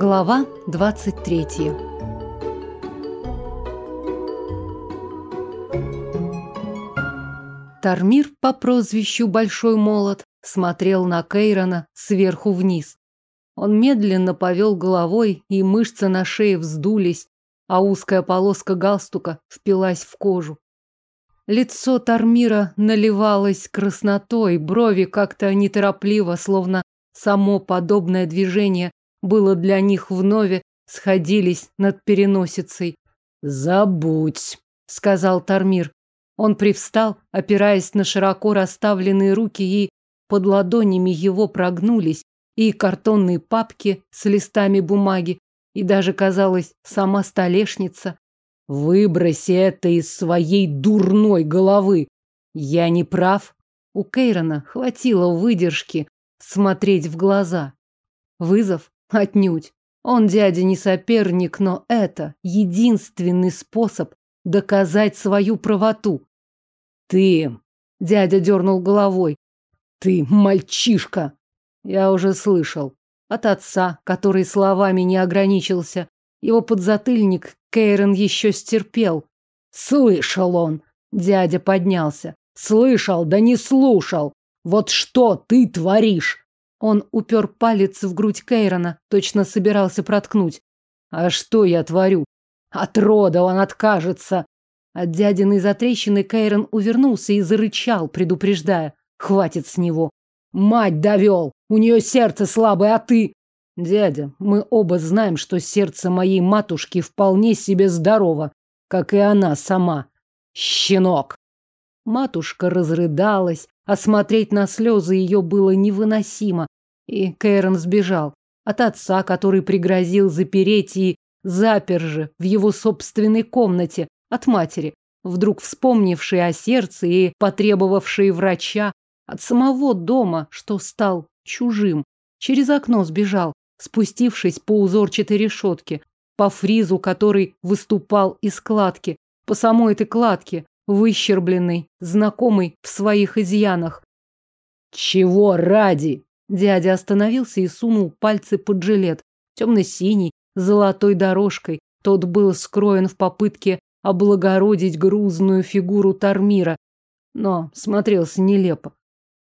Глава 23 Тармир по прозвищу Большой Молот смотрел на Кейрона сверху вниз. Он медленно повел головой, и мышцы на шее вздулись, а узкая полоска галстука впилась в кожу. Лицо Тармира наливалось краснотой, брови как-то неторопливо, словно само подобное движение было для них вновь, сходились над переносицей. «Забудь», — сказал Тармир. Он привстал, опираясь на широко расставленные руки, и под ладонями его прогнулись и картонные папки с листами бумаги, и даже, казалось, сама столешница. Выброси это из своей дурной головы. Я не прав. У Кейрона хватило выдержки смотреть в глаза. Вызов? Отнюдь. Он дядя не соперник, но это единственный способ доказать свою правоту. Ты, дядя дернул головой. Ты мальчишка. Я уже слышал. От отца, который словами не ограничился. Его подзатыльник Кейрон еще стерпел. Слышал он. Дядя поднялся. Слышал, да не слушал. Вот что ты творишь? Он упер палец в грудь Кейрона, точно собирался проткнуть. А что я творю? От рода он откажется. От дядиной затрещины Кейрон увернулся и зарычал, предупреждая. Хватит с него. Мать довел. У нее сердце слабое, а ты... Дядя, мы оба знаем, что сердце моей матушки вполне себе здорово, как и она сама. Щенок. Матушка разрыдалась, а смотреть на слезы ее было невыносимо, и Кэрон сбежал от отца, который пригрозил запереть и запер же в его собственной комнате, от матери, вдруг вспомнившей о сердце и потребовавшей врача, от самого дома, что стал чужим. Через окно сбежал, спустившись по узорчатой решетке, по фризу, который выступал из кладки, по самой этой кладке, выщербленной, знакомой в своих изъянах. «Чего ради?» Дядя остановился и сунул пальцы под жилет, темно-синий, золотой дорожкой. Тот был скроен в попытке облагородить грузную фигуру Тармира, но смотрелся нелепо.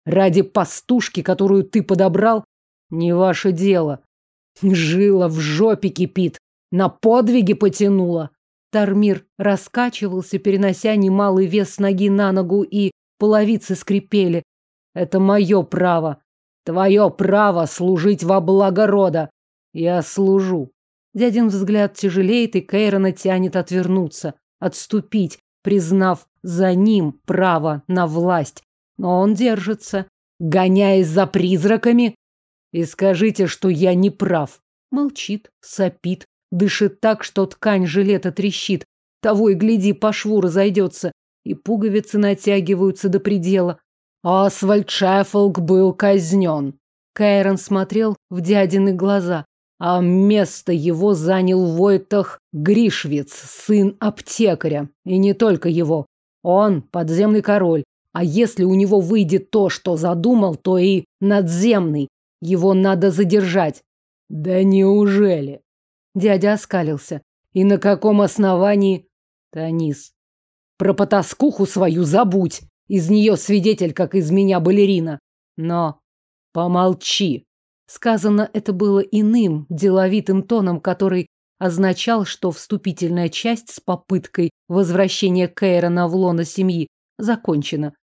Ради пастушки, которую ты подобрал, не ваше дело. Жила в жопе кипит, на подвиги потянула. Тармир раскачивался, перенося немалый вес ноги на ногу, и половицы скрипели. Это мое право. Твое право служить во благо рода. Я служу. Дядин взгляд тяжелеет, и Кейрона тянет отвернуться, отступить, признав за ним право на власть. Но он держится, гоняясь за призраками. И скажите, что я не прав. Молчит, сопит, дышит так, что ткань жилета трещит. Того и гляди, по шву разойдется, и пуговицы натягиваются до предела. Освальд Шеффолк был казнен. Кайрон смотрел в дядины глаза, а место его занял Войтах Гришвиц, сын аптекаря. И не только его. Он подземный король, а если у него выйдет то, что задумал, то и надземный. Его надо задержать. Да неужели? Дядя оскалился. И на каком основании? Танис. Про потаскуху свою забудь. Из нее свидетель, как из меня балерина. Но помолчи. Сказано это было иным, деловитым тоном, который означал, что вступительная часть с попыткой возвращения Кейрона в лоно семьи закончена.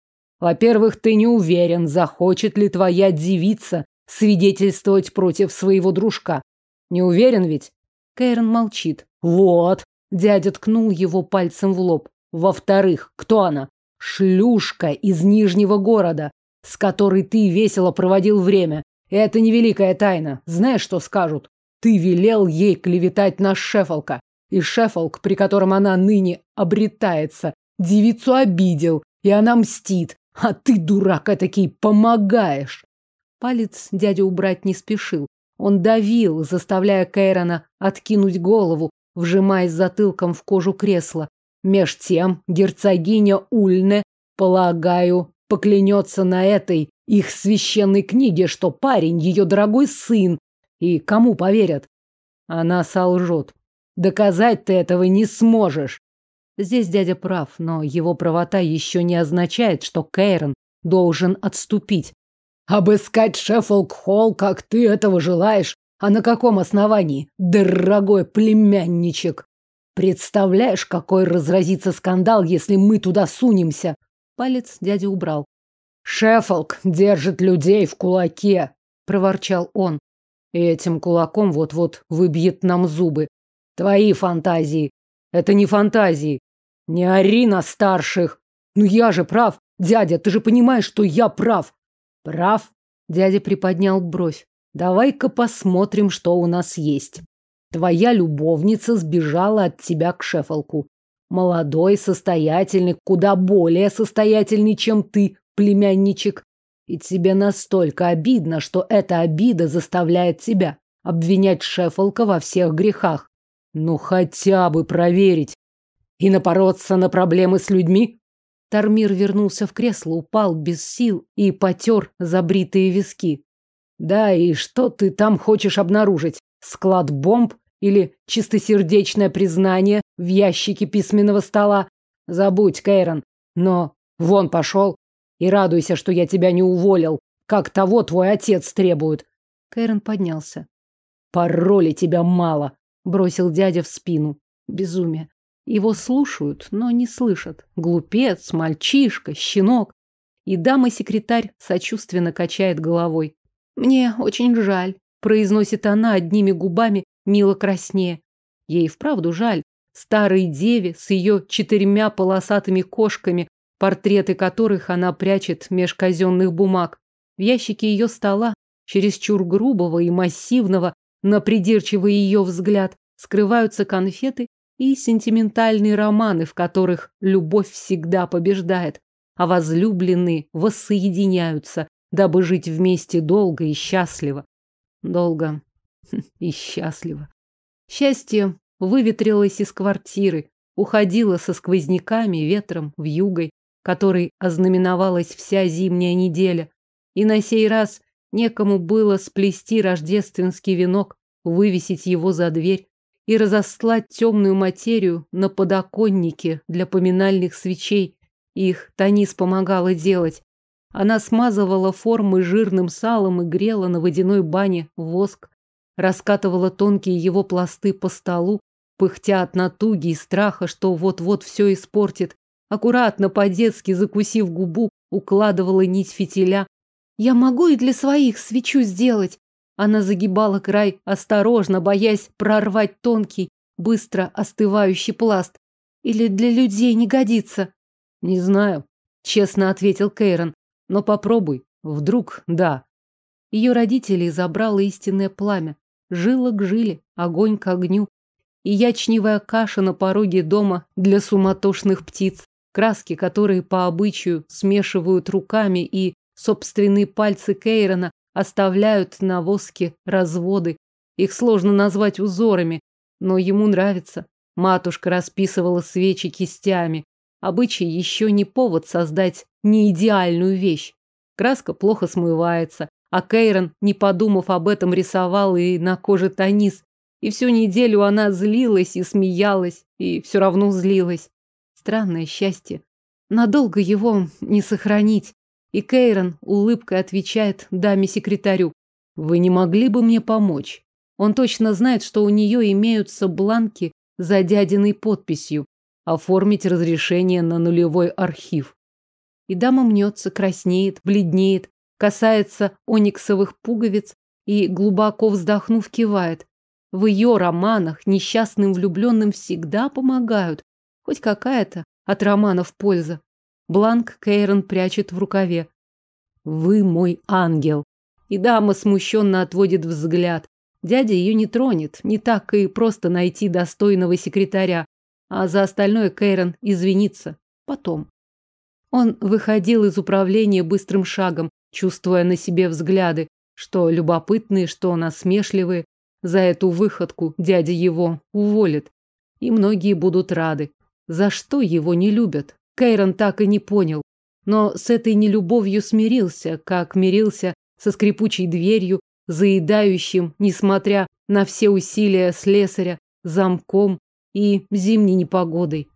Во-первых, ты не уверен, захочет ли твоя девица свидетельствовать против своего дружка. Не уверен ведь? Кейрон молчит. Вот. Дядя ткнул его пальцем в лоб. Во-вторых, кто она? Шлюшка из Нижнего города, с которой ты весело проводил время. Это невеликая тайна. Знаешь, что скажут? Ты велел ей клеветать на Шефолка. И Шефолк, при котором она ныне обретается, девицу обидел, и она мстит. А ты, дурак, этакий, помогаешь. Палец дядя убрать не спешил. Он давил, заставляя Кейрона откинуть голову, вжимаясь затылком в кожу кресла. Меж тем герцогиня Ульне, полагаю, поклянется на этой их священной книге, что парень ее дорогой сын. И кому поверят? Она солжет. Доказать ты этого не сможешь. Здесь дядя прав, но его правота еще не означает, что Кейрон должен отступить. Обыскать Шеффолк-Холл, как ты этого желаешь? А на каком основании, дорогой племянничек? Представляешь, какой разразится скандал, если мы туда сунемся? Палец дядя убрал. Шеффолк держит людей в кулаке, проворчал он. И этим кулаком вот-вот выбьет нам зубы. Твои фантазии. Это не фантазии. Не ори на старших. Ну я же прав. Дядя, ты же понимаешь, что я прав. Прав? Дядя приподнял бровь. Давай-ка посмотрим, что у нас есть. Твоя любовница сбежала от тебя к Шефолку. Молодой, состоятельный, куда более состоятельный, чем ты, племянничек. И тебе настолько обидно, что эта обида заставляет тебя обвинять Шефолка во всех грехах. Ну хотя бы проверить. И напороться на проблемы с людьми? Тармир вернулся в кресло, упал без сил и потер забритые виски. Да, и что ты там хочешь обнаружить? Склад бомб или чистосердечное признание в ящике письменного стола? Забудь, Кейрон. Но вон пошел и радуйся, что я тебя не уволил, как того твой отец требует. Кейрон поднялся. Пароли тебя мало, бросил дядя в спину. Безумие. Его слушают, но не слышат. Глупец, мальчишка, щенок. И дама-секретарь сочувственно качает головой. «Мне очень жаль», – произносит она одними губами, мило краснее. Ей вправду жаль. Старой деве с ее четырьмя полосатыми кошками, портреты которых она прячет меж казенных бумаг. В ящике ее стола, чересчур грубого и массивного, на придирчивый ее взгляд, скрываются конфеты и сентиментальные романы, в которых любовь всегда побеждает, а возлюбленные воссоединяются, дабы жить вместе долго и счастливо. Долго и счастливо. Счастье выветрилось из квартиры, уходило со сквозняками, ветром, в югой, которой ознаменовалась вся зимняя неделя. И на сей раз некому было сплести рождественский венок, вывесить его за дверь, и разослать темную материю на подоконнике для поминальных свечей. Их Танис помогала делать. Она смазывала формы жирным салом и грела на водяной бане воск, раскатывала тонкие его пласты по столу, пыхтя от натуги и страха, что вот-вот все испортит. Аккуратно, по-детски, закусив губу, укладывала нить фитиля. «Я могу и для своих свечу сделать», она загибала край, осторожно, боясь прорвать тонкий, быстро остывающий пласт. Или для людей не годится? Не знаю, честно ответил Кейрон. Но попробуй. Вдруг да. Ее родителей забрало истинное пламя. Жила к жиле, огонь к огню. И ячневая каша на пороге дома для суматошных птиц. Краски, которые по обычаю смешивают руками и собственные пальцы Кейрона оставляют на воске разводы. Их сложно назвать узорами, но ему нравится. Матушка расписывала свечи кистями. Обычай еще не повод создать неидеальную вещь. Краска плохо смывается, а Кейрон, не подумав об этом, рисовал и на коже Танис. И всю неделю она злилась и смеялась, и все равно злилась. Странное счастье. Надолго его не сохранить. И Кейрон улыбкой отвечает даме-секретарю. Вы не могли бы мне помочь? Он точно знает, что у нее имеются бланки за дядиной подписью. Оформить разрешение на нулевой архив. И дама мнется, краснеет, бледнеет, касается ониксовых пуговиц и, глубоко вздохнув, кивает. В ее романах несчастным влюбленным всегда помогают. Хоть какая-то от романов польза. Бланк Кейрон прячет в рукаве. Вы мой ангел. И дама смущенно отводит взгляд. Дядя ее не тронет, не так и просто найти достойного секретаря. А за остальное Кейрон извинится. Потом. Он выходил из управления быстрым шагом, чувствуя на себе взгляды, что любопытные, что насмешливые. За эту выходку дядя его уволит. И многие будут рады. За что его не любят? Кейрон так и не понял, но с этой нелюбовью смирился, как мирился со скрипучей дверью, заедающим, несмотря на все усилия слесаря, замком и зимней непогодой.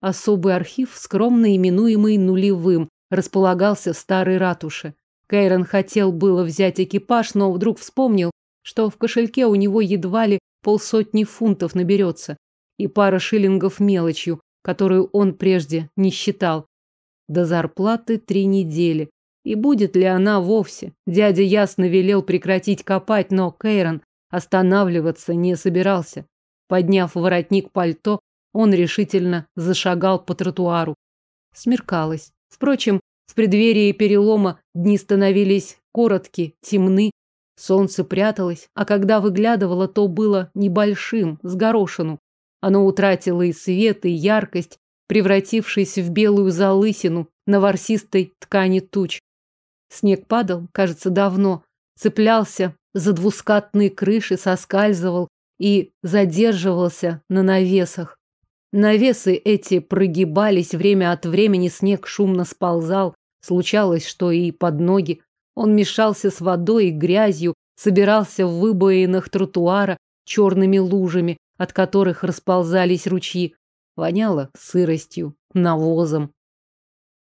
Особый архив, скромно именуемый нулевым, располагался в старой ратуше. Кейрон хотел было взять экипаж, но вдруг вспомнил, что в кошельке у него едва ли полсотни фунтов наберется и пара шиллингов мелочью, которую он прежде не считал. До зарплаты три недели. И будет ли она вовсе? Дядя ясно велел прекратить копать, но Кейрон останавливаться не собирался. Подняв воротник пальто, он решительно зашагал по тротуару. Смеркалось. Впрочем, в преддверии перелома дни становились короткие, темны, солнце пряталось, а когда выглядывало, то было небольшим, с горошину. Оно утратило и свет, и яркость, превратившись в белую залысину на ворсистой ткани туч. Снег падал, кажется, давно, цеплялся за двускатные крыши, соскальзывал и задерживался на навесах. Навесы эти прогибались время от времени, снег шумно сползал, случалось, что и под ноги. Он мешался с водой и грязью, собирался в выбоинах тротуара черными лужами, от которых расползались ручьи. Воняло сыростью, навозом.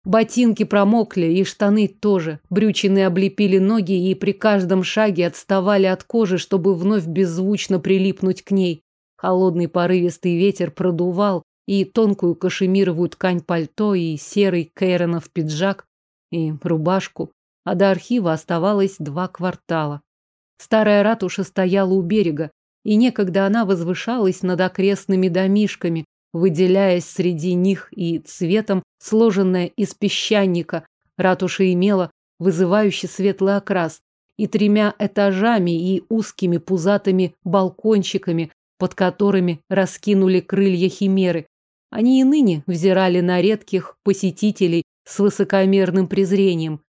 Ботинки промокли, и штаны тоже. Брючины облепили ноги и при каждом шаге отставали от кожи, чтобы вновь беззвучно прилипнуть к ней. Холодный порывистый ветер продувал и тонкую кашемировую ткань пальто, и серый Кейронов пиджак, и рубашку. А до архива оставалось два квартала. Старая ратуша стояла у берега, и некогда она возвышалась над окрестными домишками, выделяясь среди них и цветом, сложенная из песчаника. Ратуша имела вызывающий светлый окрас и тремя этажами и узкими пузатыми балкончиками, под которыми раскинули крылья химеры. Они и ныне взирали на редких посетителей с высокомерным презрением.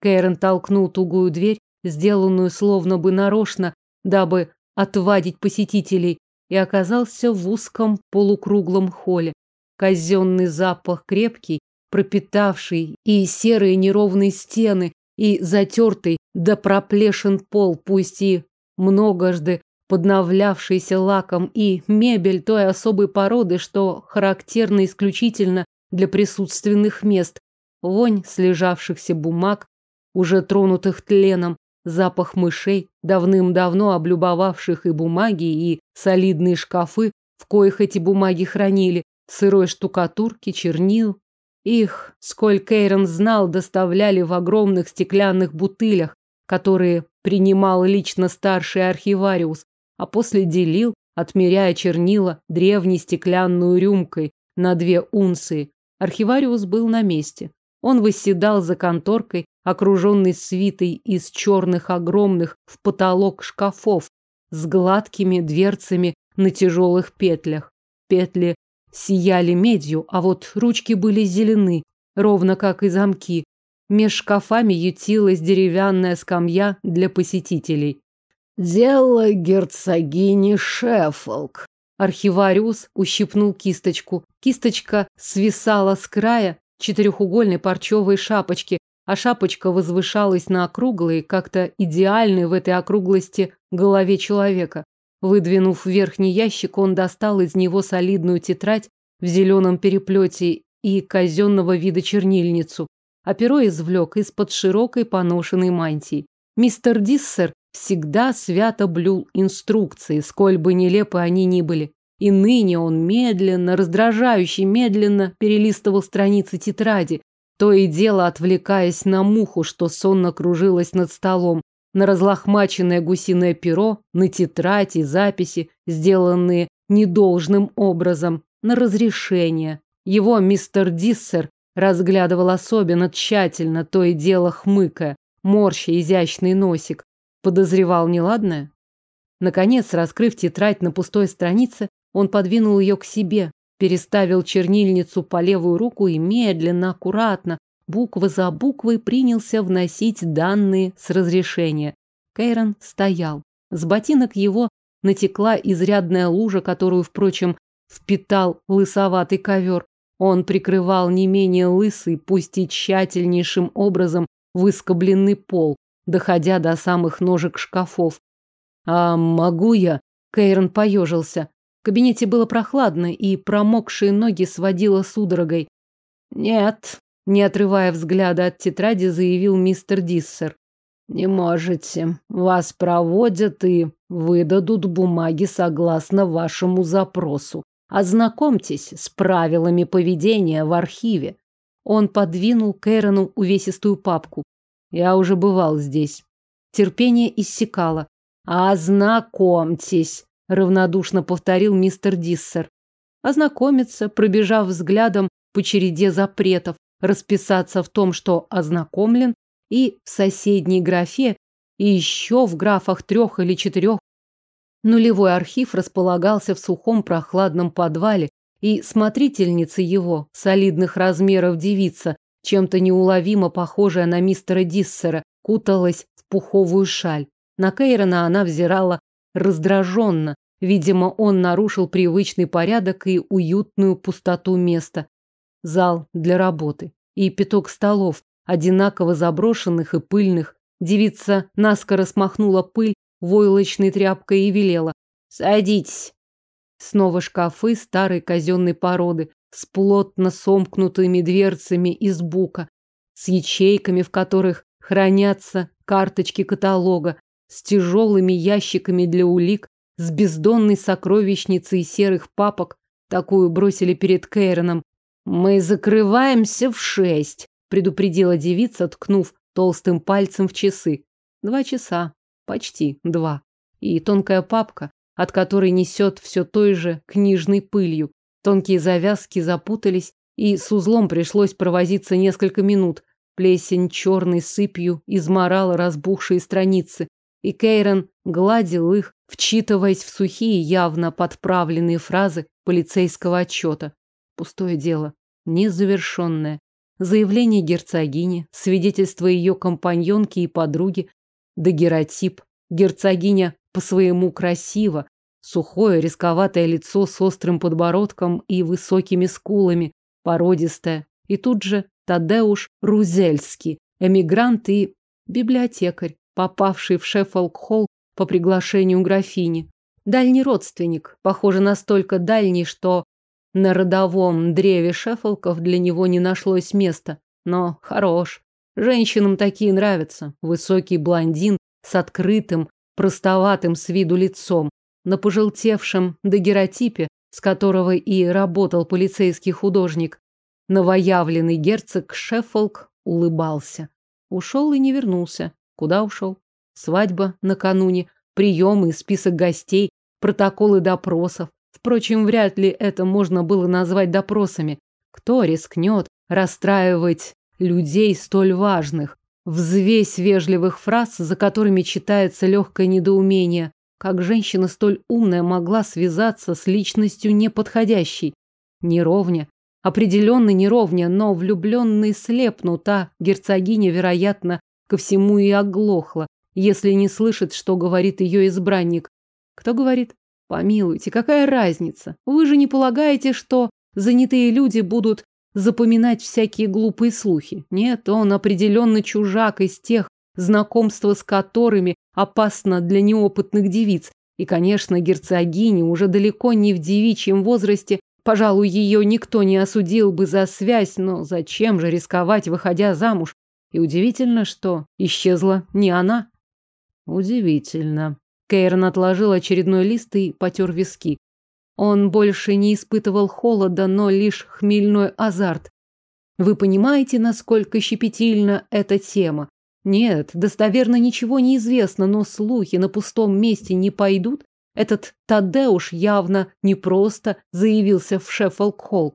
Кэрон толкнул тугую дверь, сделанную словно бы нарочно, дабы отвадить посетителей, и оказался в узком полукруглом холле. Казенный запах крепкий, пропитавший и серые неровные стены, и затертый до проплешин пол, пусть и многожды подновлявшийся лаком, и мебель той особой породы, что характерна исключительно для присутственных мест, вонь слежавшихся бумаг, уже тронутых тленом, запах мышей, давным-давно облюбовавших и бумаги, и солидные шкафы, в коих эти бумаги хранили, сырой штукатурки, чернил. Их, сколько Эйрон знал, доставляли в огромных стеклянных бутылях, которые принимал лично старший архивариус, а после делил, отмеряя чернила древней стеклянную рюмкой на две унции. Архивариус был на месте. Он восседал за конторкой, окруженный свитой из черных огромных в потолок шкафов с гладкими дверцами на тяжелых петлях. Петли сияли медью, а вот ручки были зелены, ровно как и замки. Меж шкафами ютилась деревянная скамья для посетителей. «Дело герцогини Шеффолк». Архивариус ущипнул кисточку. Кисточка свисала с края четырехугольной парчевой шапочки, а шапочка возвышалась на округлой, как-то идеальной в этой округлости голове человека. Выдвинув верхний ящик, он достал из него солидную тетрадь в зеленом переплете и казенного вида чернильницу, а перо извлек из-под широкой поношенной мантии. Мистер Диссер всегда свято блюл инструкции, сколь бы нелепы они ни были. И ныне он медленно, раздражающе медленно перелистывал страницы тетради, то и дело отвлекаясь на муху, что сонно кружилась над столом, на разлохмаченное гусиное перо, на тетрадь и записи, сделанные недолжным образом, на разрешение. Его мистер Диссер разглядывал особенно тщательно, то и дело хмыкая, морща изящный носик. Подозревал неладное? Наконец, раскрыв тетрадь на пустой странице, он подвинул ее к себе, переставил чернильницу по левую руку и медленно, аккуратно, буква за буквой принялся вносить данные с разрешения. Кейрон стоял. С ботинок его натекла изрядная лужа, которую, впрочем, впитал лысоватый ковер. Он прикрывал не менее лысый, пусть и тщательнейшим образом выскобленный пол. доходя до самых ножек шкафов. А могу я? Кейрон поежился. В кабинете было прохладно, и промокшие ноги сводило судорогой. Нет, не отрывая взгляда от тетради, заявил мистер Диссер. Не можете. Вас проводят и выдадут бумаги согласно вашему запросу. Ознакомьтесь с правилами поведения в архиве. Он подвинул Кэрону увесистую папку. Я уже бывал здесь. Терпение иссякало. Ознакомьтесь, равнодушно повторил мистер Диссер. Ознакомиться, пробежав взглядом по череде запретов, расписаться в том, что ознакомлен, и в соседней графе, и еще в графах трех или четырех. Нулевой архив располагался в сухом прохладном подвале, и смотрительница его, солидных размеров девица, чем-то неуловимо похожая на мистера Диссера, куталась в пуховую шаль. На Кейрона она взирала раздраженно. Видимо, он нарушил привычный порядок и уютную пустоту места. Зал для работы. И пяток столов, одинаково заброшенных и пыльных. Девица наскоро смахнула пыль войлочной тряпкой и велела. «Садитесь». Снова шкафы старой казенной породы с плотно сомкнутыми дверцами из бука, с ячейками, в которых хранятся карточки каталога, с тяжелыми ящиками для улик, с бездонной сокровищницей серых папок. Такую бросили перед Кейроном. «Мы закрываемся в шесть», — предупредила девица, ткнув толстым пальцем в часы. Два часа. Почти два. И тонкая папка, от которой несет все той же книжной пылью. Тонкие завязки запутались, и с узлом пришлось провозиться несколько минут. Плесень черной сыпью изморала разбухшие страницы и Кейрон гладил их, вчитываясь в сухие, явно подправленные фразы полицейского отчета. Пустое дело, незавершенное. Заявление герцогини, свидетельство ее компаньонки и подруги, дагеротип. Герцогиня по-своему красиво, сухое, рисковатое лицо с острым подбородком и высокими скулами, породистое. И тут же Тадеуш Рузельский, эмигрант и библиотекарь попавший в Шеффолк-холл по приглашению графини. Дальний родственник, похоже, настолько дальний, что на родовом древе Шеффолков для него не нашлось места. Но хорош. Женщинам такие нравятся. Высокий блондин с открытым, простоватым с виду лицом, на пожелтевшем дагеротипе, с которого и работал полицейский художник. Новоявленный герцог Шеффолк улыбался. Ушел и не вернулся. Куда ушел? Свадьба накануне, приемы список гостей, протоколы допросов. Впрочем, вряд ли это можно было назвать допросами. Кто рискнет расстраивать людей столь важных? Взвесь вежливых фраз, за которыми читается легкое недоумение. Как женщина столь умная могла связаться с личностью неподходящей? Неровня. Определенно неровня, но влюбленный слепнут, а герцогиня, вероятно, ко всему и оглохла, если не слышит, что говорит ее избранник. Кто говорит? Помилуйте, какая разница? Вы же не полагаете, что занятые люди будут запоминать всякие глупые слухи? Нет, он определенно чужак из тех, знакомство с которыми опасно для неопытных девиц. И, конечно, герцогиня уже далеко не в девичьем возрасте, пожалуй, ее никто не осудил бы за связь, но зачем же рисковать, выходя замуж? И удивительно, что исчезла не она. Удивительно. Кейрон отложил очередной лист и потер виски. Он больше не испытывал холода, но лишь хмельной азарт. Вы понимаете, насколько щепетильна эта тема? Нет, достоверно ничего не известно, но слухи на пустом месте не пойдут. Этот Тадеуш явно не просто заявился в Шеффолк-холл.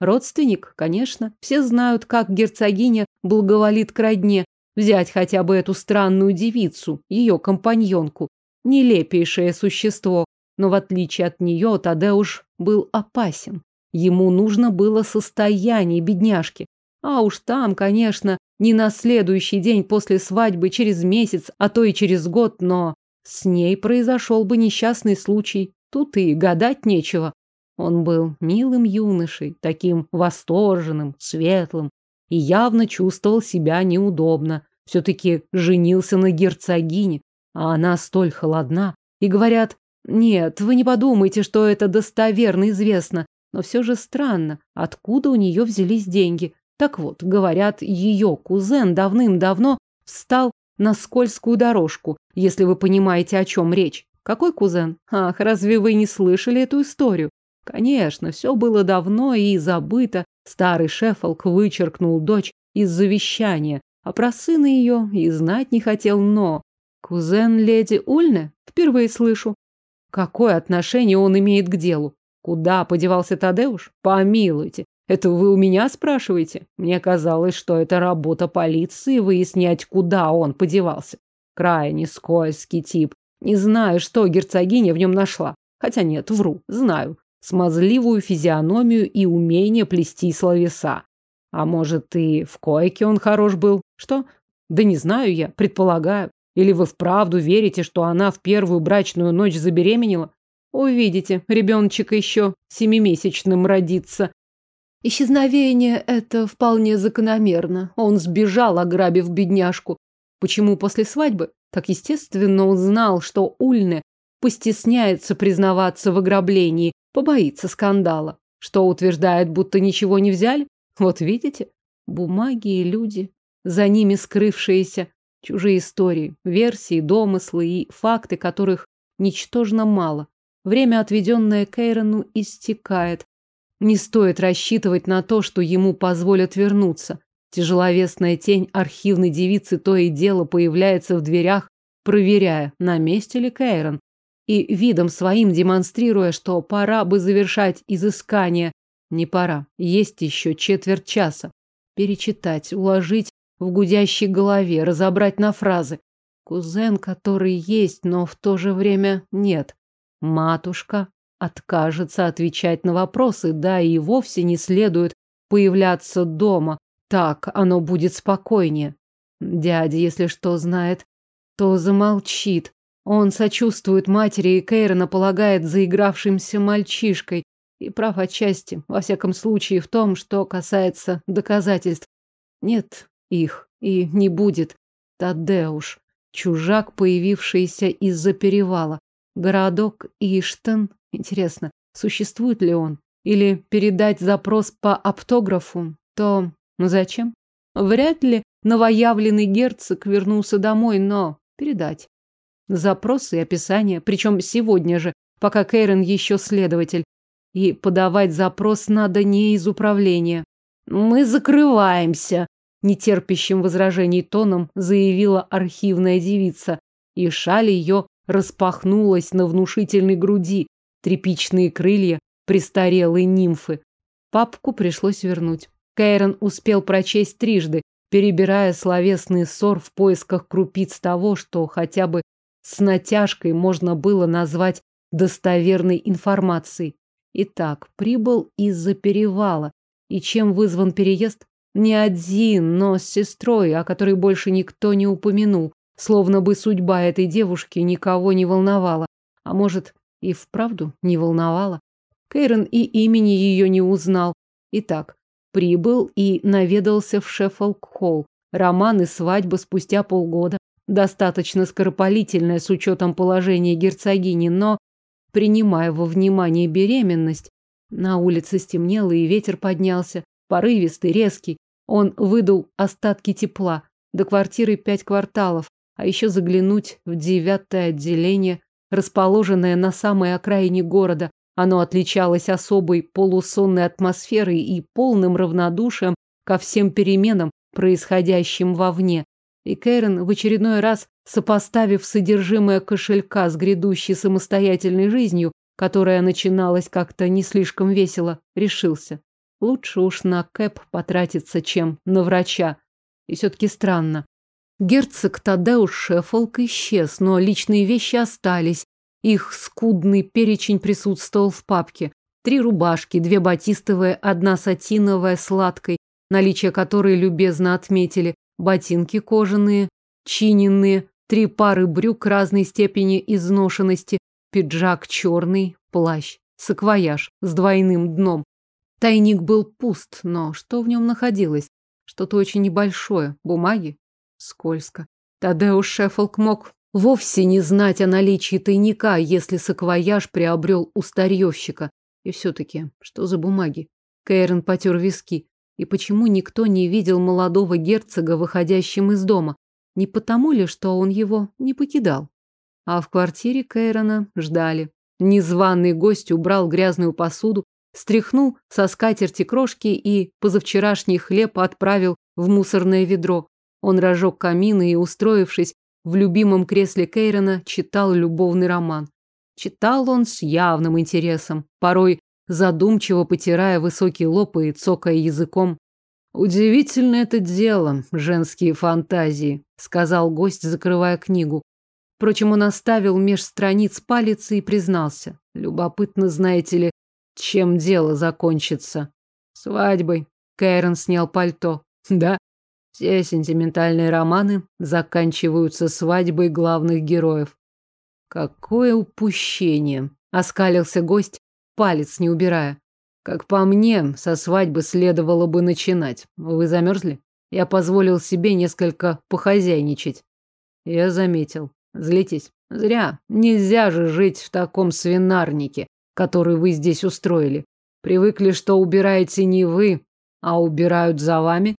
Родственник, конечно. Все знают, как герцогиня благоволит к родне. Взять хотя бы эту странную девицу, ее компаньонку. Нелепейшее существо. Но в отличие от нее, Тадеуш был опасен. Ему нужно было состояние бедняжки. А уж там, конечно, не на следующий день после свадьбы, через месяц, а то и через год, но с ней произошел бы несчастный случай. Тут и гадать нечего. Он был милым юношей, таким восторженным, светлым, и явно чувствовал себя неудобно. Все-таки женился на герцогине, а она столь холодна. И говорят, нет, вы не подумайте, что это достоверно известно, но все же странно, откуда у нее взялись деньги. Так вот, говорят, ее кузен давным-давно встал на скользкую дорожку, если вы понимаете, о чем речь. Какой кузен? Ах, разве вы не слышали эту историю? Конечно, все было давно и забыто. Старый Шеффолк вычеркнул дочь из завещания, а про сына ее и знать не хотел, но... Кузен леди Ульне? Впервые слышу. Какое отношение он имеет к делу? Куда подевался Тадеуш? Помилуйте. Это вы у меня спрашиваете? Мне казалось, что это работа полиции выяснять, куда он подевался. Крайне скользкий тип. Не знаю, что герцогиня в нем нашла. Хотя нет, вру, знаю. Смазливую физиономию и умение плести словеса. А может, и в койке он хорош был? Что? Да не знаю я, предполагаю. Или вы вправду верите, что она в первую брачную ночь забеременела? Увидите, ребеночек еще семимесячным родится. Исчезновение это вполне закономерно. Он сбежал, ограбив бедняжку. Почему после свадьбы? Так естественно он знал, что Ульне постесняется признаваться в ограблении, побоится скандала. Что утверждает, будто ничего не взяли? Вот видите? Бумаги и люди, за ними скрывшиеся чужие истории, версии, домыслы и факты, которых ничтожно мало. Время, отведенное Кейрону, истекает. Не стоит рассчитывать на то, что ему позволят вернуться. Тяжеловесная тень архивной девицы то и дело появляется в дверях, проверяя, на месте ли Кейрон, и видом своим демонстрируя, что пора бы завершать изыскание. Не пора, есть еще четверть часа. Перечитать, уложить в гудящей голове, разобрать на фразы. Кузен, который есть, но в то же время нет. Матушка откажется отвечать на вопросы, да и вовсе не следует появляться дома, так оно будет спокойнее. Дядя, если что знает, то замолчит. Он сочувствует матери и Кейрона полагает заигравшимся мальчишкой. И прав отчасти, во всяком случае, в том, что касается доказательств. Нет их и не будет. Тадеуш, чужак, появившийся из-за перевала. Городок Иштен. Интересно, существует ли он? Или передать запрос по оптографу? То ну зачем? Вряд ли новоявленный герцог вернулся домой, но передать. Запросы и описание, причем сегодня же, пока Кейрон еще следователь. И подавать запрос надо не из управления. Мы закрываемся, нетерпящим возражений тоном заявила архивная девица, и шаль ее распахнулась на внушительной груди, тряпичные крылья престарелой нимфы. Папку пришлось вернуть. Кейрон успел прочесть трижды, перебирая словесный ссор в поисках крупиц того, что хотя бы с натяжкой можно было назвать достоверной информацией. Итак, прибыл из-за перевала. И чем вызван переезд? Не один, но с сестрой, о которой больше никто не упомянул. Словно бы судьба этой девушки никого не волновала. А может, и вправду не волновала. Кейрон и имени ее не узнал. Итак, Прибыл и наведался в Шеффолк-холл. Роман и свадьба спустя полгода. Достаточно скоропалительная с учетом положения герцогини, но, принимая во внимание беременность, на улице стемнело и ветер поднялся, порывистый, резкий. Он выдал остатки тепла. До квартиры пять кварталов, а еще заглянуть в девятое отделение, расположенное на самой окраине города, оно отличалось особой полусонной атмосферой и полным равнодушием ко всем переменам, происходящим вовне. И Кэрен в очередной раз, сопоставив содержимое кошелька с грядущей самостоятельной жизнью, которая начиналась как-то не слишком весело, решился. Лучше уж на Кэп потратиться, чем на врача. И все-таки странно. Герцог Тадеуш Шеффолк исчез, но личные вещи остались, их скудный перечень присутствовал в папке. Три рубашки, две батистовые, одна сатиновая сладкой, наличие которой любезно отметили, ботинки кожаные, чиненные, три пары брюк разной степени изношенности, пиджак черный, плащ, саквояж с двойным дном. Тайник был пуст, но что в нем находилось? Что-то очень небольшое. Бумаги? Скользко. Тадеуш Шеффолк мог вовсе не знать о наличии тайника, если саквояж приобрел у старьевщика. И все-таки, что за бумаги? Кейрон потер виски. И почему никто не видел молодого герцога, выходящим из дома? Не потому ли, что он его не покидал? А в квартире Кейрона ждали. Незваный гость убрал грязную посуду, стряхнул со скатерти крошки и позавчерашний хлеб отправил в мусорное ведро. Он разжег камин и, устроившись в любимом кресле Кейрона, читал любовный роман. Читал он с явным интересом, порой задумчиво потирая высокий лоб и цокая языком. «Удивительно это дело, женские фантазии», — сказал гость, закрывая книгу. Впрочем, он оставил меж страниц палец и признался. Любопытно, знаете ли, чем дело закончится. Свадьбой. Кэрон снял пальто. Да, все сентиментальные романы заканчиваются свадьбой главных героев. Какое упущение! Оскалился гость, палец не убирая. Как по мне, со свадьбы следовало бы начинать. Вы замерзли? Я позволил себе несколько похозяйничать. Я заметил. Злитесь. Зря. Нельзя же жить в таком свинарнике, который вы здесь устроили. Привыкли, что убираете не вы, а убирают за вами?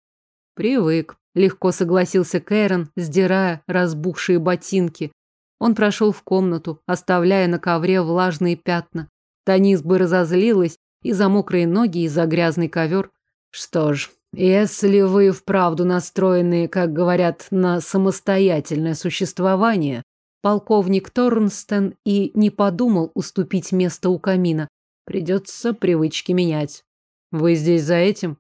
Привык. Легко согласился Кэрон, сдирая разбухшие ботинки. Он прошел в комнату, оставляя на ковре влажные пятна. Танис бы разозлилась и за мокрые ноги, и за грязный ковер. Что ж, если вы вправду настроены, как говорят, на самостоятельное существование, полковник Торнстен и не подумал уступить место у камина. Придется привычки менять. Вы здесь за этим?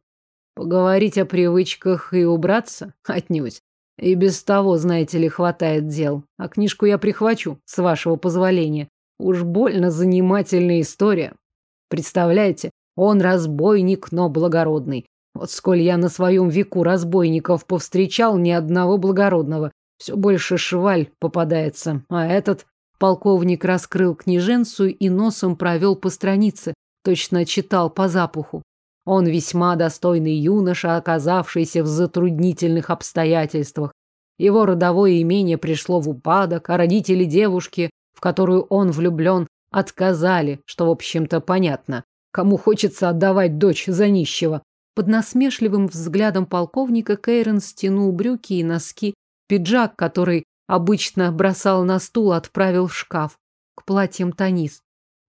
Поговорить о привычках и убраться? Отнюдь. И без того, знаете ли, хватает дел. А книжку я прихвачу, с вашего позволения. Уж больно занимательная история. Представляете, он разбойник, но благородный. Вот сколь я на своем веку разбойников повстречал, ни одного благородного. Все больше шваль попадается. А этот полковник раскрыл книженцу и носом провел по странице. Точно читал по запаху. Он весьма достойный юноша, оказавшийся в затруднительных обстоятельствах. Его родовое имение пришло в упадок, а родители девушки, которую он влюблен, отказали, что, в общем-то, понятно. Кому хочется отдавать дочь за нищего? Под насмешливым взглядом полковника Кейрон стянул брюки и носки. Пиджак, который обычно бросал на стул, отправил в шкаф. К платьям Танис.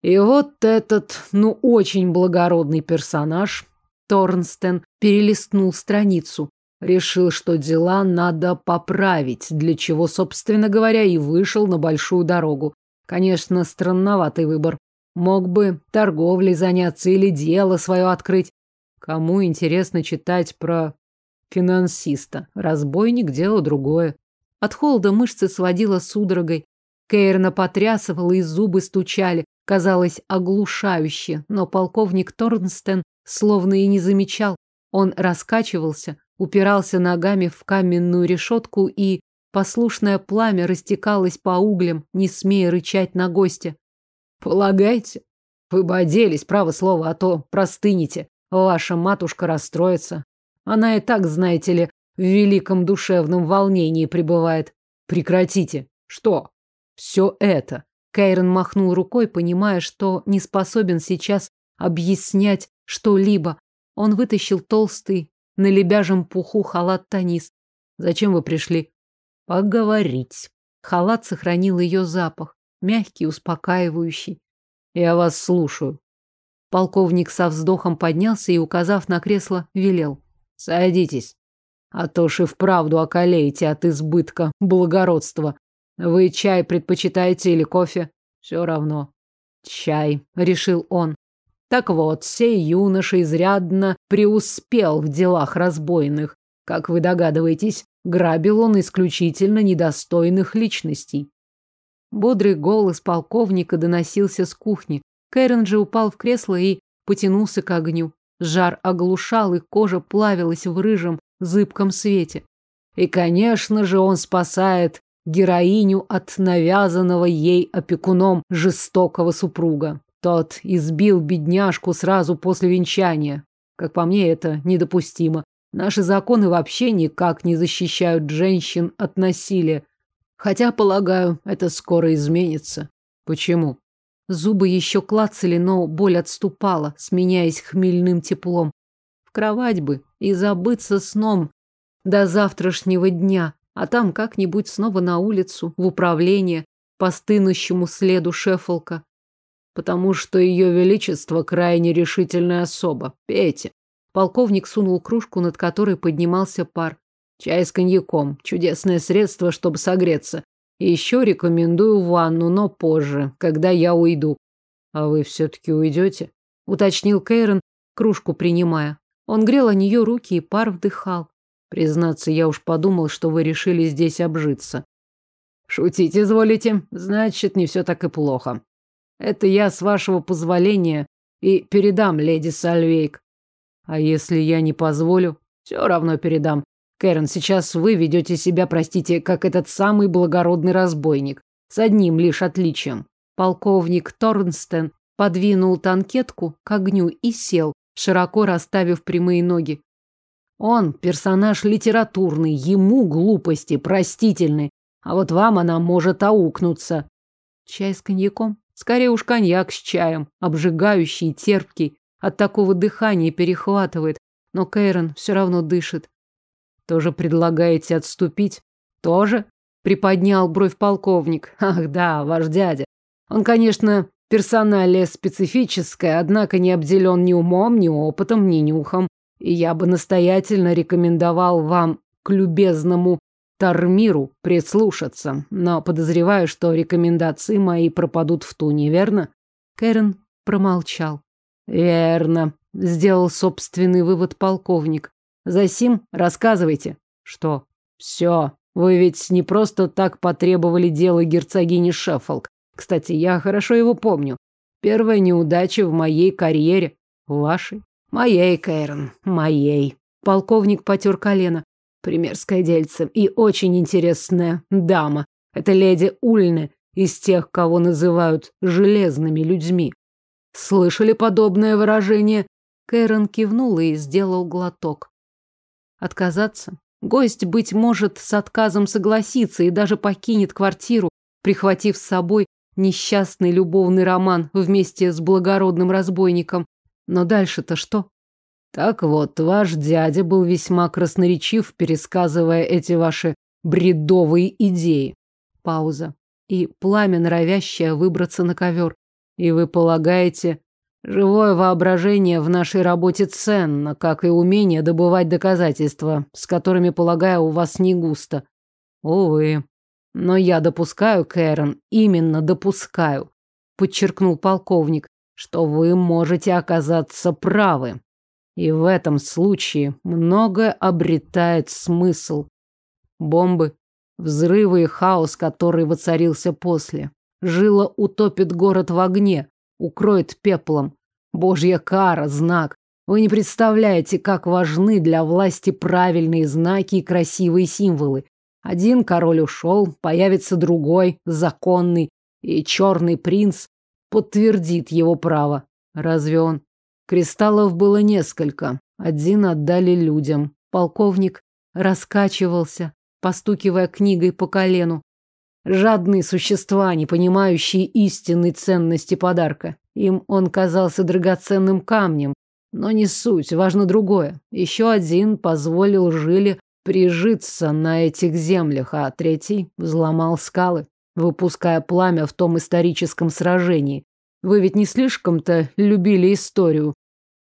И вот этот, ну, очень благородный персонаж, Торнстен, перелистнул страницу. Решил, что дела надо поправить, для чего, собственно говоря, и вышел на большую дорогу. Конечно, странноватый выбор. Мог бы торговлей заняться или дело свое открыть. Кому интересно читать про финансиста? Разбойник – дело другое. От холода мышцы сводила судорогой. Кейрна потрясывала и зубы стучали. Казалось оглушающе, но полковник Торнстен словно и не замечал. Он раскачивался, упирался ногами в каменную решетку и послушное пламя растекалось по углям, не смея рычать на гостя. «Полагаете? Вы бы оделись, право слово, а то простынете. Ваша матушка расстроится. Она и так, знаете ли, в великом душевном волнении пребывает. Прекратите. Что? Все это. Кейрон махнул рукой, понимая, что не способен сейчас объяснять что-либо. Он вытащил толстый на лебяжем пуху халат Танис. Зачем вы пришли? Поговорить. Халат сохранил ее запах, мягкий, успокаивающий. Я вас слушаю. Полковник со вздохом поднялся и, указав на кресло, велел. «Садитесь. А то ж и вправду околеете от избытка благородства. Вы чай предпочитаете или кофе? Все равно. Чай, решил он. Так вот, сей юноша изрядно преуспел в делах разбойных. Как вы догадываетесь, грабил он исключительно недостойных личностей. Бодрый голос полковника доносился с кухни. Кэрон же упал в кресло и потянулся к огню. Жар оглушал, и кожа плавилась в рыжем, зыбком свете. И, конечно же, он спасает героиню от навязанного ей опекуном жестокого супруга. Тот избил бедняжку сразу после венчания. Как по мне, это недопустимо. Наши законы вообще никак не защищают женщин от насилия. Хотя, полагаю, это скоро изменится. Почему? Зубы еще клацали, но боль отступала, сменяясь хмельным теплом. В кровать бы и забыться сном до завтрашнего дня, а там как-нибудь снова на улицу, в управление, по стынущему следу Шеффолка. Потому что ее величество крайне решительная особа. Пейте. Полковник сунул кружку, над которой поднимался пар. Чай с коньяком. Чудесное средство, чтобы согреться. И еще рекомендую ванну, но позже, когда я уйду. А вы все-таки уйдете? Уточнил Кейрон, кружку принимая. Он грел о нее руки и пар вдыхал. Признаться, я уж подумал, что вы решили здесь обжиться. Шутить изволите? Значит, не все так и плохо. Это я, с вашего позволения, и передам леди Сальвейк. А если я не позволю? Все равно передам. Кэрон, сейчас вы ведете себя, простите, как этот самый благородный разбойник. С одним лишь отличием. Полковник Торнстен подвинул танкетку к огню и сел, широко расставив прямые ноги. Он персонаж литературный, ему глупости простительны, а вот вам она может аукнуться. Чай с коньяком? Скорее уж коньяк с чаем, обжигающий, терпкий. От такого дыхания перехватывает, но Кейрон все равно дышит. Тоже предлагаете отступить? Тоже? Приподнял бровь полковник. Ах да, ваш дядя. Он, конечно, персоналия специфическая, однако не обделен ни умом, ни опытом, ни нюхом. И я бы настоятельно рекомендовал вам к любезному Тармиру прислушаться, но подозреваю, что рекомендации мои пропадут в туне, верно? Кэрен промолчал. Верно, сделал собственный вывод полковник. Засим, рассказывайте. Что? Все. Вы ведь не просто так потребовали дело герцогини Шеффолк. Кстати, я хорошо его помню. Первая неудача в моей карьере. Вашей? Моей, Кэйрон, моей. Полковник потер колено. Примерское дельце. И очень интересная дама. Это леди Ульне, из тех, кого называют железными людьми. Слышали подобное выражение? Кэрон кивнул и сделал глоток. Отказаться? Гость, быть может, с отказом согласится и даже покинет квартиру, прихватив с собой несчастный любовный роман вместе с благородным разбойником. Но дальше-то что? Так вот, ваш дядя был весьма красноречив, пересказывая эти ваши бредовые идеи. Пауза. И пламя, норовящее выбраться на ковер. И вы полагаете, живое воображение в нашей работе ценно, как и умение добывать доказательства, с которыми, полагаю, у вас не густо. Увы. Но я допускаю, Кэрон, именно допускаю, подчеркнул полковник, что вы можете оказаться правы. И в этом случае многое обретает смысл. Бомбы, взрывы и хаос, который воцарился после. Жила утопит город в огне, укроет пеплом. Божья кара, знак. Вы не представляете, как важны для власти правильные знаки и красивые символы. Один король ушел, появится другой, законный, и черный принц подтвердит его право. Разве он? Кристаллов было несколько. Один отдали людям. Полковник раскачивался, постукивая книгой по колену. Жадные существа, не понимающие истинной ценности подарка. Им он казался драгоценным камнем. Но не суть, важно другое. Еще один позволил Жиле прижиться на этих землях, а третий взломал скалы, выпуская пламя в том историческом сражении. Вы ведь не слишком-то любили историю,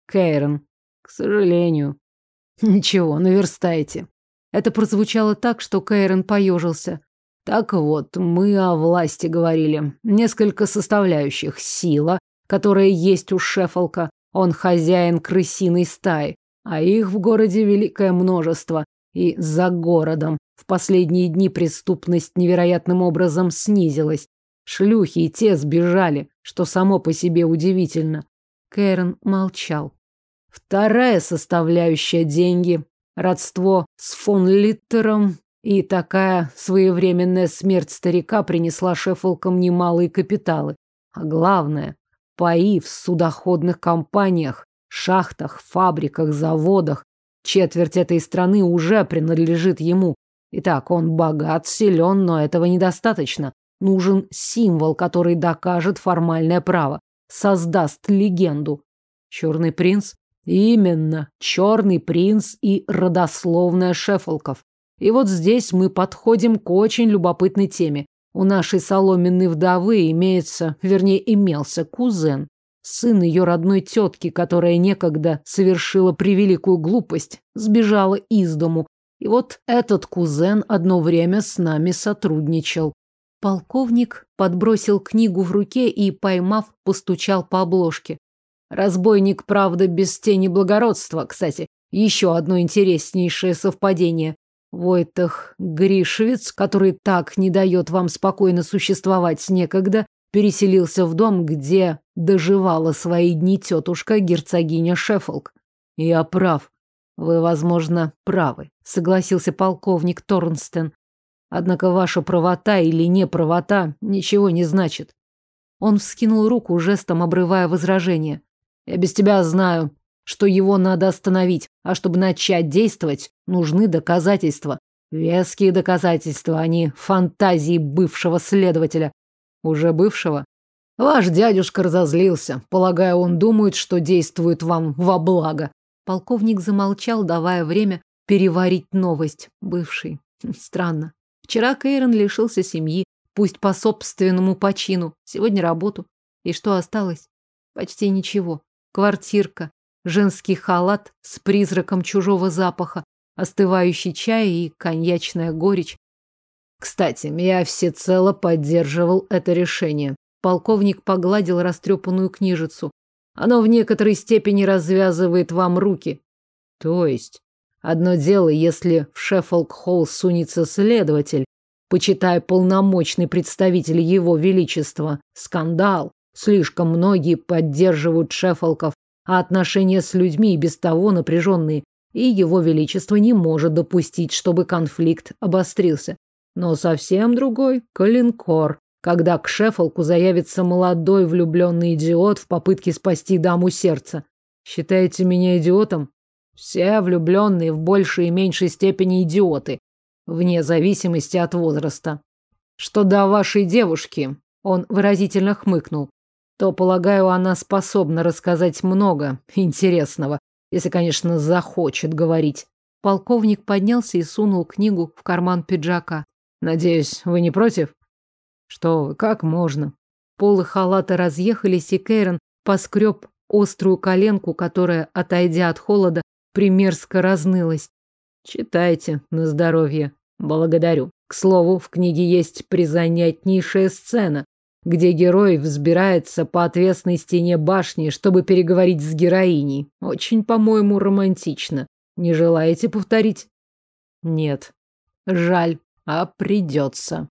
Кейрон. К сожалению. Ничего, наверстайте. Это прозвучало так, что Кейрон поежился. Так вот, мы о власти говорили. Несколько составляющих. Сила, которая есть у Шефолка. Он хозяин крысиной стаи. А их в городе великое множество. И за городом. В последние дни преступность невероятным образом снизилась. Шлюхи и те сбежали, что само по себе удивительно. Кэрон молчал. Вторая составляющая деньги. Родство с фон Литтером и такая своевременная смерть старика принесла Шеффолкам немалые капиталы. А главное, паи в судоходных компаниях, шахтах, фабриках, заводах. Четверть этой страны уже принадлежит ему. Итак, он богат, силен, но этого недостаточно. Нужен символ, который докажет формальное право, создаст легенду. Черный принц? Именно, черный принц и родословная Шефолков. И вот здесь мы подходим к очень любопытной теме. У нашей соломенной вдовы имеется, вернее, имелся кузен, сын ее родной тетки, которая некогда совершила превеликую глупость, сбежала из дому. И вот этот кузен одно время с нами сотрудничал. Полковник подбросил книгу в руке и, поймав, постучал по обложке. Разбойник, правда, без тени благородства, кстати. Еще одно интереснейшее совпадение. Войтах Гришевец, который так не дает вам спокойно существовать некогда, переселился в дом, где доживала свои дни тетушка герцогиня Шеффолк. Я прав. Вы, возможно, правы, согласился полковник Торнстен. Однако ваша правота или неправота ничего не значит. Он вскинул руку, жестом обрывая возражение. Я без тебя знаю, что его надо остановить, а чтобы начать действовать, нужны доказательства. Веские доказательства, а не фантазии бывшего следователя. Уже бывшего? Ваш дядюшка разозлился. Полагаю, он думает, что действует вам во благо. Полковник замолчал, давая время переварить новость. Бывший. Странно. Вчера Кейрон лишился семьи, пусть по собственному почину. Сегодня работу. И что осталось? Почти ничего. Квартирка, женский халат с призраком чужого запаха, остывающий чай и коньячная горечь. Кстати, я всецело поддерживал это решение. Полковник погладил растрепанную книжицу. Оно в некоторой степени развязывает вам руки. То есть, одно дело, если в Шеффолк-Холл сунется следователь, почитай полномочный представитель его величества, скандал. Слишком многие поддерживают Шеффолков а отношения с людьми и без того напряженные, и его величество не может допустить, чтобы конфликт обострился. Но совсем другой – Калинкор, когда к Шеффолку заявится молодой влюбленный идиот в попытке спасти даму сердца. Считаете меня идиотом? Все влюбленные в большей и меньшей степени идиоты, вне зависимости от возраста. Что до вашей девушки, он выразительно хмыкнул то, полагаю, она способна рассказать много интересного, если, конечно, захочет говорить. Полковник поднялся и сунул книгу в карман пиджака. Надеюсь, вы не против? Что вы, как можно? Полы халата разъехались, и Кейрон поскреб острую коленку, которая, отойдя от холода, примерзко разнылась. Читайте на здоровье. Благодарю. К слову, в книге есть призанятнейшая сцена, где герой взбирается по отвесной стене башни, чтобы переговорить с героиней. Очень, по-моему, романтично. Не желаете повторить? Нет. Жаль, а придется.